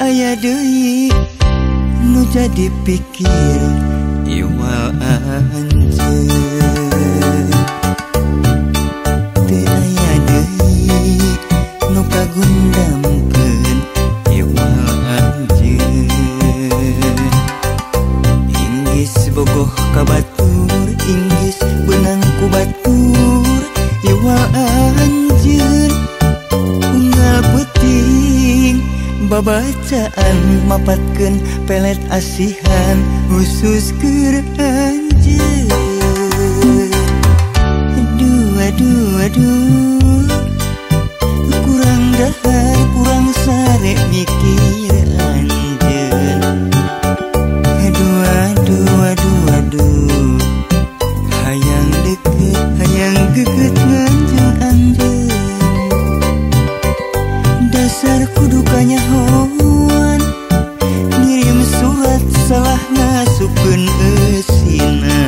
aya Dewi nu jadi pikir Iwa aya deui nu kagundam Inggris bogoh kabatur Inggris benang kubatur Iwa anjir babacaan mapatkan pelet asihan khusus Quran terkudukanya hoan ngirim surat salah ngasupkeun eusina